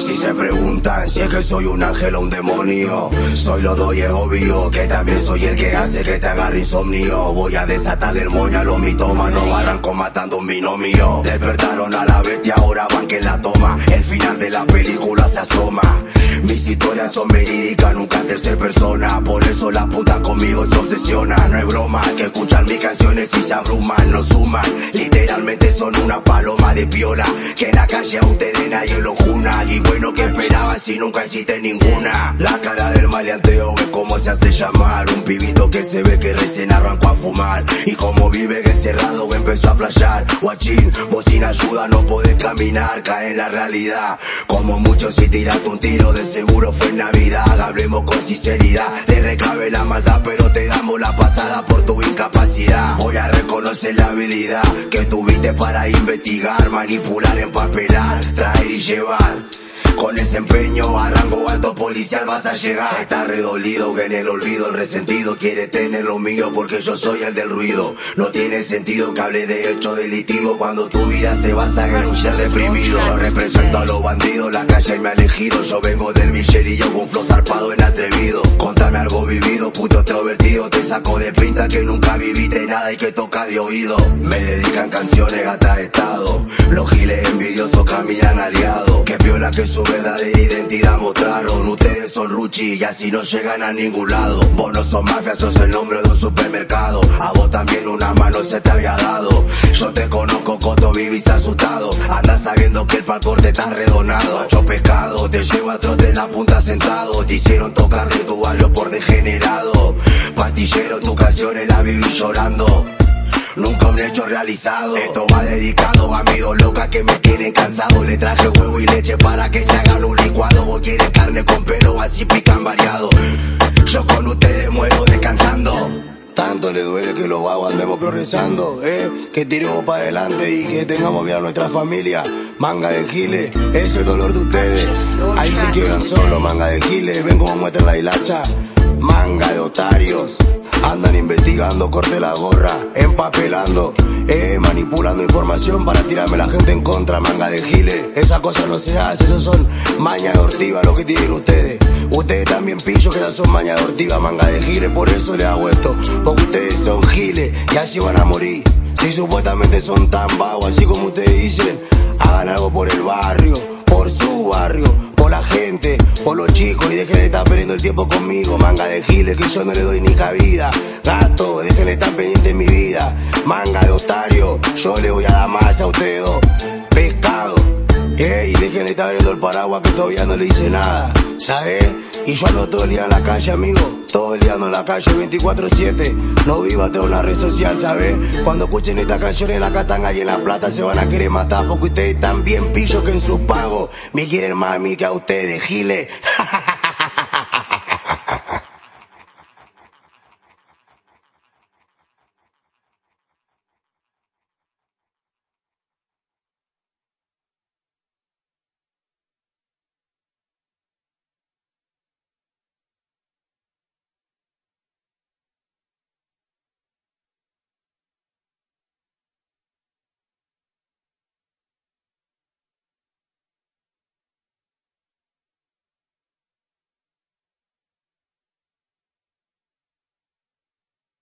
Si se preguntan si es que soy un ángel o un demonio, soy lo doy es obvio que también soy el que hace que te agarre insomnio. Voy a desatar el moño a los mitómanos, arranco matando un binomio. Despertaron a la vez y ahora van que la toma. El final de la película se asoma. Historias son verídicas, nunca en tercera persona. Por eso la puta conmigo se obsesiona. No es broma que escuchan mis canciones y se abruman, no suman. Literalmente son una paloma de piola. Que en la calle a ustedes nadie lo juna. Y bueno que esperaban si nunca hiciste ninguna. La cara del maleanteo es como se hace llamar. Un pibito que se ve que recién arrancó a fumar. Y como vive encerrado empezó a flashear. Guachín, vos sin ayuda no podés caminar. Cae en la realidad. Como muchos si tiraste un tiro de seguro fue Navidad. Hablemos con sinceridad. Te recabe la maldad, pero te damos la pasada por tu incapacidad. Voy a reconocer la habilidad que tuviste para investigar, manipular, empapelar, traer y llevar. Con ese empeño a rango alto policial vas a llegar. Está redolido que en el olvido el resentido quiere tener lo mío porque yo soy el del ruido. No tiene sentido que hable de hecho delictivo cuando tu vida se basa en un ser deprimido. Yo represento a los bandidos, la calle me ha elegido. Yo vengo del yo con flow zarpado en atrevido. Contame algo vivido, puto extrovertido. Te saco de pinta que nunca viviste nada y que toca de oído. Me dedican canciones gata estado. Los giles envidiosos caminan aliados. Que piola que verdadera identidad mostraron. Ustedes son Ruchi y no llegan a ningún lado. Vos no sos mafia, sos el nombre de un supermercado. A vos también una mano se te había dado. Yo te conozco, Coto, vivís asustado. Andas sabiendo que el parkour te está redonado. Yo pescado, te llevo a trote en la punta sentado. Te hicieron tocar de tu barrio por degenerado. Pastillero, tu canción la viví llorando nunca un hecho realizado. Esto va dedicado a amigos locas que me tienen cansado. Le traje huevo y leche para que se hagan un licuado. O quieren carne con pelo, así pican variado. Yo con ustedes muero descansando. Tanto le duele que los vagos andemos progresando, eh, que tiremos para adelante y que tengamos bien a nuestra familia. Manga de giles, ese es el dolor de ustedes. Ahí se quedan solo, manga de giles, ven como muestra la hilacha. Manga de otarios. Andan investigando, corte la gorra, empapelando, eh, manipulando información para tirarme la gente en contra, manga de giles. Esa cosa no se hace, eso son maña de ortiva lo que tienen ustedes. Ustedes también pillos que son maña de ortiva, manga de giles, por eso le hago esto. Porque ustedes son giles y así van a morir. Si supuestamente son tan vagos, así como ustedes dicen, hagan algo por el barrio, chicos y dejen de estar perdiendo el tiempo conmigo, manga de giles que yo no le doy ni cabida. Gato, dejen de estar pendientes de mi vida, manga de otario, yo le voy a dar más a ustedes de estar viendo el paraguas que todavía no le hice nada, ¿sabes? Y yo ando todo el día en la calle, amigo. Todo el día ando en la calle 24-7. No vivo atrás una red social, ¿sabes? Cuando escuchen esta canción en la Catanga y en La Plata se van a querer matar porque ustedes están bien pillos que en sus pagos me quieren más a mí que a ustedes, giles.